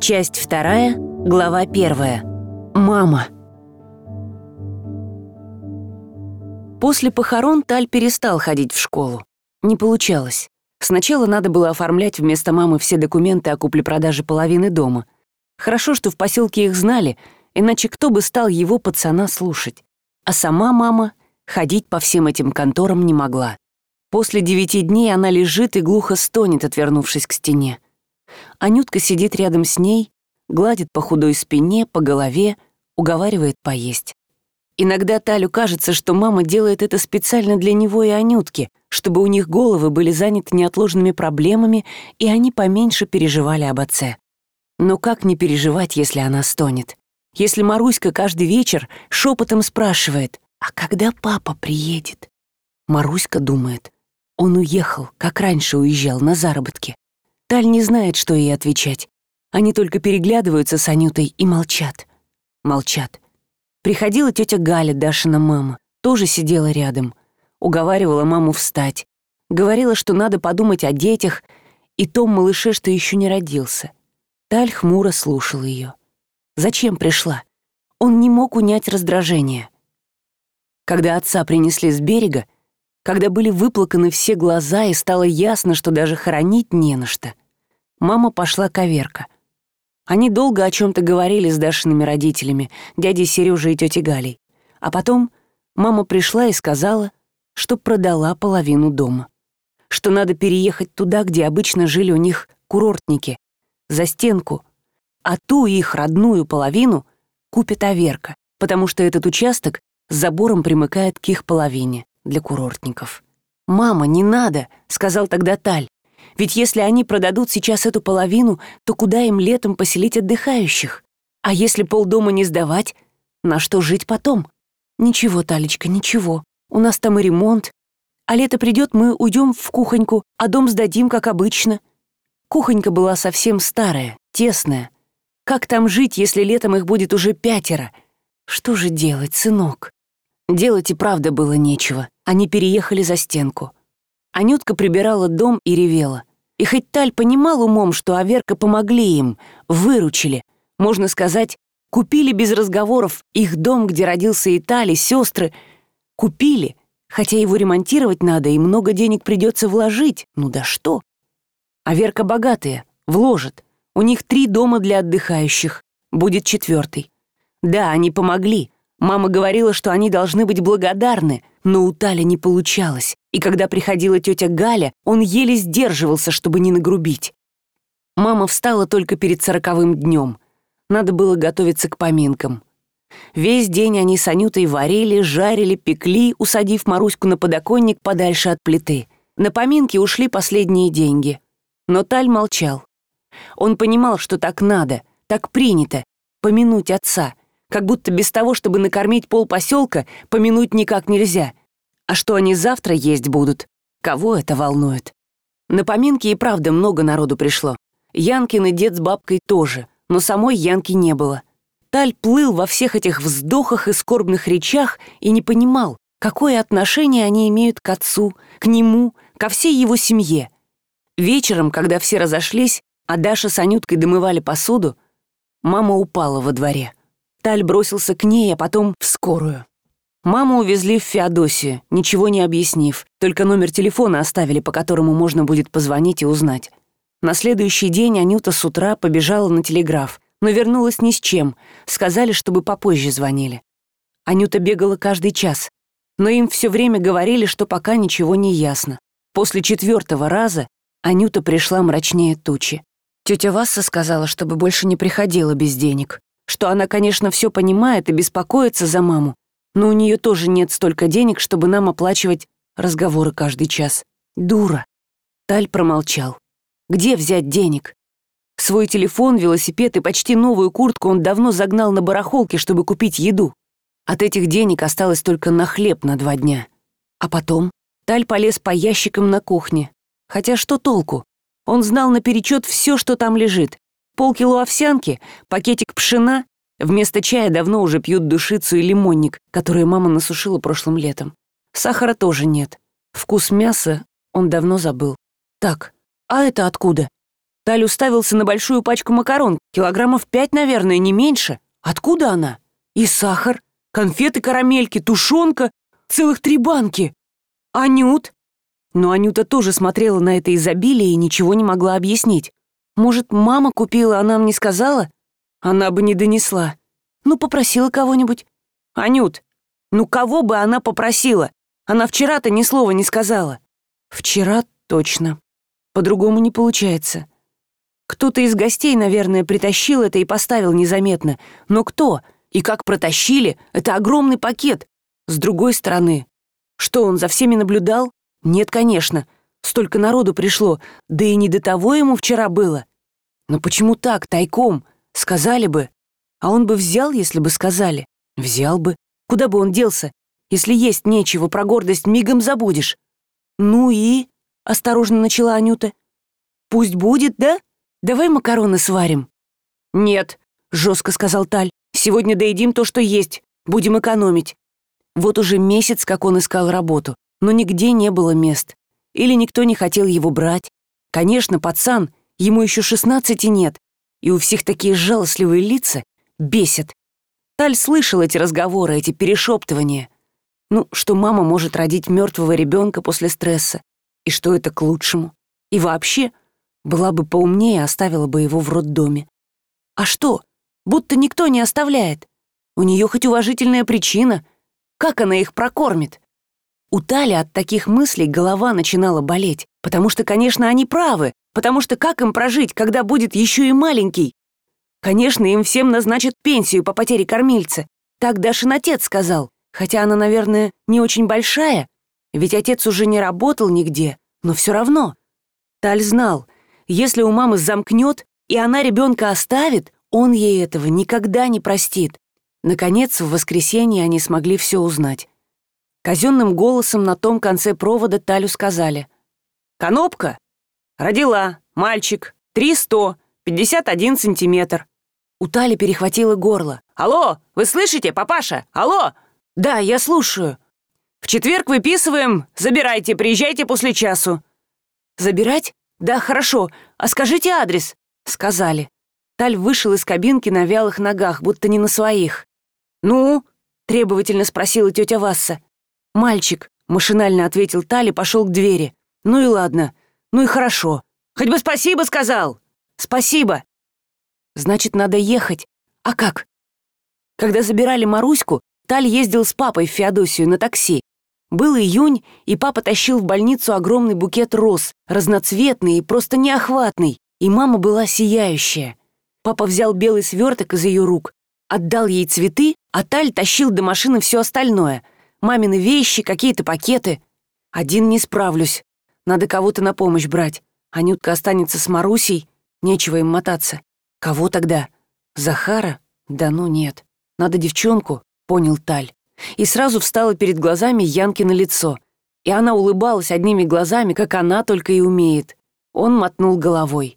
Часть вторая, глава первая. Мама. После похорон Таль перестал ходить в школу. Не получалось. Сначала надо было оформлять вместо мамы все документы о купле-продаже половины дома. Хорошо, что в поселке их знали, иначе кто бы стал его пацана слушать. А сама мама ходить по всем этим конторам не могла. После девяти дней она лежит и глухо стонет, отвернувшись к стене. Анютка сидит рядом с ней, гладит по худой спине, по голове, уговаривает поесть. Иногда Талю кажется, что мама делает это специально для него и Анютки, чтобы у них головы были заняты неотложными проблемами, и они поменьше переживали об отце. Но как не переживать, если она стонет? Если Маруська каждый вечер шепотом спрашивает, «А когда папа приедет?» Маруська думает, он уехал, как раньше уезжал, на заработки. Таль не знает, что ей отвечать. Они только переглядываются с Анютой и молчат. Молчат. Приходила тетя Галя, Дашина мама, тоже сидела рядом. Уговаривала маму встать. Говорила, что надо подумать о детях и том малыше, что еще не родился. Таль хмуро слушал ее. Зачем пришла? Он не мог унять раздражение. Когда отца принесли с берега, когда были выплаканы все глаза и стало ясно, что даже хоронить не на что, мама пошла к Аверка. Они долго о чем то говорили с Дашиными родителями, дядей Сережей и тетей Галей. А потом мама пришла и сказала, что продала половину дома. Что надо переехать туда, где обычно жили у них курортники, за стенку, а ту их родную половину купит Аверка, потому что этот участок с забором примыкает к их половине для курортников. «Мама, не надо», — сказал тогда Таль. Ведь если они продадут сейчас эту половину, то куда им летом поселить отдыхающих? А если полдома не сдавать, на что жить потом? Ничего, Талечка, ничего. У нас там и ремонт. А лето придет, мы уйдем в кухоньку, а дом сдадим, как обычно. Кухонька была совсем старая, тесная. Как там жить, если летом их будет уже пятеро? Что же делать, сынок? Делать и правда было нечего. Они переехали за стенку. Анютка прибирала дом и ревела. И хоть Таль понимал умом, что Аверка помогли им, выручили, можно сказать, купили без разговоров их дом, где родился и Таль, сестры, купили, хотя его ремонтировать надо и много денег придется вложить, ну да что. Аверка богатая, вложит. У них три дома для отдыхающих, будет четвертый. Да, они помогли, Мама говорила, что они должны быть благодарны, но у Таля не получалось, и когда приходила тетя Галя, он еле сдерживался, чтобы не нагрубить. Мама встала только перед сороковым днем. Надо было готовиться к поминкам. Весь день они с Анютой варили, жарили, пекли, усадив Маруську на подоконник подальше от плиты. На поминки ушли последние деньги. Но Таль молчал. Он понимал, что так надо, так принято, помянуть отца — как будто без того, чтобы накормить пол поселка, помянуть никак нельзя. А что они завтра есть будут? Кого это волнует? На поминки и правда много народу пришло. Янкин и дед с бабкой тоже, но самой Янки не было. Таль плыл во всех этих вздохах и скорбных речах и не понимал, какое отношение они имеют к отцу, к нему, ко всей его семье. Вечером, когда все разошлись, а Даша с Анюткой домывали посуду, мама упала во дворе. Таль бросился к ней, а потом в скорую. Маму увезли в Феодосию, ничего не объяснив, только номер телефона оставили, по которому можно будет позвонить и узнать. На следующий день Анюта с утра побежала на телеграф, но вернулась ни с чем, сказали, чтобы попозже звонили. Анюта бегала каждый час, но им все время говорили, что пока ничего не ясно. После четвертого раза Анюта пришла мрачнее тучи. Тетя Васса сказала, чтобы больше не приходила без денег что она, конечно, все понимает и беспокоится за маму, но у нее тоже нет столько денег, чтобы нам оплачивать разговоры каждый час. Дура. Таль промолчал. Где взять денег? Свой телефон, велосипед и почти новую куртку он давно загнал на барахолке, чтобы купить еду. От этих денег осталось только на хлеб на два дня. А потом Таль полез по ящикам на кухне. Хотя что толку? Он знал наперечет все, что там лежит полкило овсянки, пакетик пшена. Вместо чая давно уже пьют душицу и лимонник, которые мама насушила прошлым летом. Сахара тоже нет. Вкус мяса он давно забыл. Так, а это откуда? Таль уставился на большую пачку макарон, килограммов пять, наверное, не меньше. Откуда она? И сахар, конфеты, карамельки, тушенка, целых три банки. Анют? Но Анюта тоже смотрела на это изобилие и ничего не могла объяснить. Может, мама купила, а нам не сказала? Она бы не донесла. Ну, попросила кого-нибудь. Анют, ну кого бы она попросила? Она вчера-то ни слова не сказала. Вчера точно. По-другому не получается. Кто-то из гостей, наверное, притащил это и поставил незаметно. Но кто? И как протащили? Это огромный пакет. С другой стороны, что он за всеми наблюдал? Нет, конечно. Столько народу пришло, да и не до того ему вчера было. Но почему так, тайком? Сказали бы. А он бы взял, если бы сказали. Взял бы. Куда бы он делся? Если есть нечего, про гордость мигом забудешь. Ну и... Осторожно начала Анюта. Пусть будет, да? Давай макароны сварим. Нет, жестко сказал Таль. Сегодня доедим то, что есть. Будем экономить. Вот уже месяц, как он искал работу, но нигде не было мест. Или никто не хотел его брать. Конечно, пацан, ему еще шестнадцати нет, и у всех такие жалостливые лица бесят. Таль слышал эти разговоры, эти перешептывания. Ну, что мама может родить мертвого ребенка после стресса, и что это к лучшему. И вообще, была бы поумнее, оставила бы его в роддоме. А что? Будто никто не оставляет. У нее хоть уважительная причина. Как она их прокормит? У Тали от таких мыслей голова начинала болеть, потому что, конечно, они правы, потому что как им прожить, когда будет еще и маленький? Конечно, им всем назначат пенсию по потере кормильца. Так Дашин отец сказал, хотя она, наверное, не очень большая, ведь отец уже не работал нигде, но все равно. Таль знал, если у мамы замкнет, и она ребенка оставит, он ей этого никогда не простит. Наконец, в воскресенье они смогли все узнать. Казенным голосом на том конце провода Талю сказали. «Конопка? Родила. Мальчик. Три сто. Пятьдесят один сантиметр». У Тали перехватило горло. «Алло, вы слышите, папаша? Алло!» «Да, я слушаю». «В четверг выписываем. Забирайте, приезжайте после часу». «Забирать? Да, хорошо. А скажите адрес». Сказали. Таль вышел из кабинки на вялых ногах, будто не на своих. «Ну?» — требовательно спросила тетя Васса. «Мальчик», — машинально ответил Таль и пошел к двери. «Ну и ладно. Ну и хорошо. Хоть бы спасибо сказал!» «Спасибо!» «Значит, надо ехать. А как?» Когда забирали Маруську, Таль ездил с папой в Феодосию на такси. Был июнь, и папа тащил в больницу огромный букет роз, разноцветный и просто неохватный, и мама была сияющая. Папа взял белый сверток из ее рук, отдал ей цветы, а Таль тащил до машины все остальное — мамины вещи, какие-то пакеты. Один не справлюсь. Надо кого-то на помощь брать. Анютка останется с Марусей, нечего им мотаться. Кого тогда? Захара? Да ну нет. Надо девчонку, понял Таль. И сразу встала перед глазами Янки на лицо. И она улыбалась одними глазами, как она только и умеет. Он мотнул головой.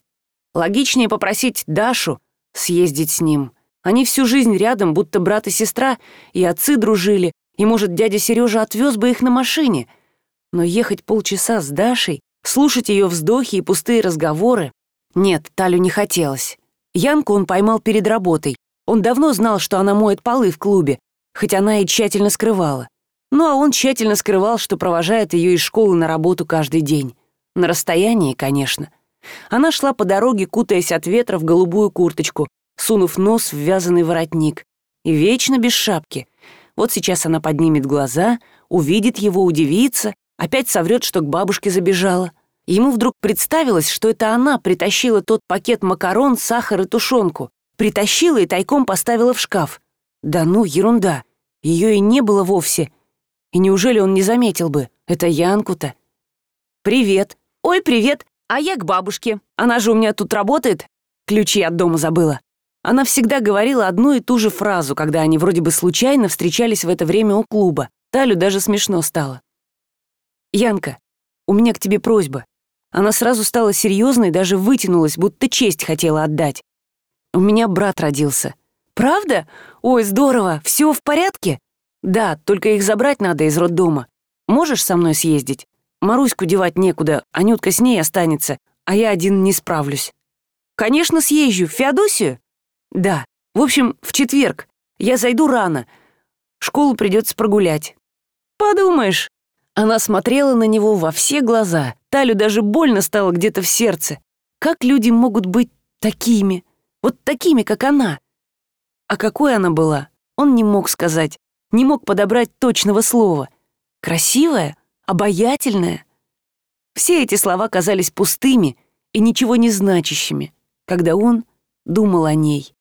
Логичнее попросить Дашу съездить с ним. Они всю жизнь рядом, будто брат и сестра, и отцы дружили, и, может, дядя Сережа отвез бы их на машине. Но ехать полчаса с Дашей, слушать ее вздохи и пустые разговоры... Нет, Талю не хотелось. Янку он поймал перед работой. Он давно знал, что она моет полы в клубе, хоть она и тщательно скрывала. Ну а он тщательно скрывал, что провожает ее из школы на работу каждый день. На расстоянии, конечно. Она шла по дороге, кутаясь от ветра в голубую курточку, сунув нос в вязаный воротник. И вечно без шапки. Вот сейчас она поднимет глаза, увидит его, удивится, опять соврет, что к бабушке забежала. Ему вдруг представилось, что это она притащила тот пакет макарон, сахар и тушенку. Притащила и тайком поставила в шкаф. Да ну, ерунда. Ее и не было вовсе. И неужели он не заметил бы? Это Янку-то. «Привет». «Ой, привет. А я к бабушке. Она же у меня тут работает. Ключи от дома забыла». Она всегда говорила одну и ту же фразу, когда они вроде бы случайно встречались в это время у клуба. Талю даже смешно стало. «Янка, у меня к тебе просьба». Она сразу стала серьезной, даже вытянулась, будто честь хотела отдать. «У меня брат родился». «Правда? Ой, здорово! Все в порядке?» «Да, только их забрать надо из роддома. Можешь со мной съездить? Маруську девать некуда, Анютка с ней останется, а я один не справлюсь». «Конечно, съезжу. В Феодосию?» «Да. В общем, в четверг. Я зайду рано. Школу придется прогулять». «Подумаешь». Она смотрела на него во все глаза. Талю даже больно стало где-то в сердце. Как люди могут быть такими? Вот такими, как она? А какой она была, он не мог сказать, не мог подобрать точного слова. Красивая? Обаятельная? Все эти слова казались пустыми и ничего не значащими, когда он думал о ней.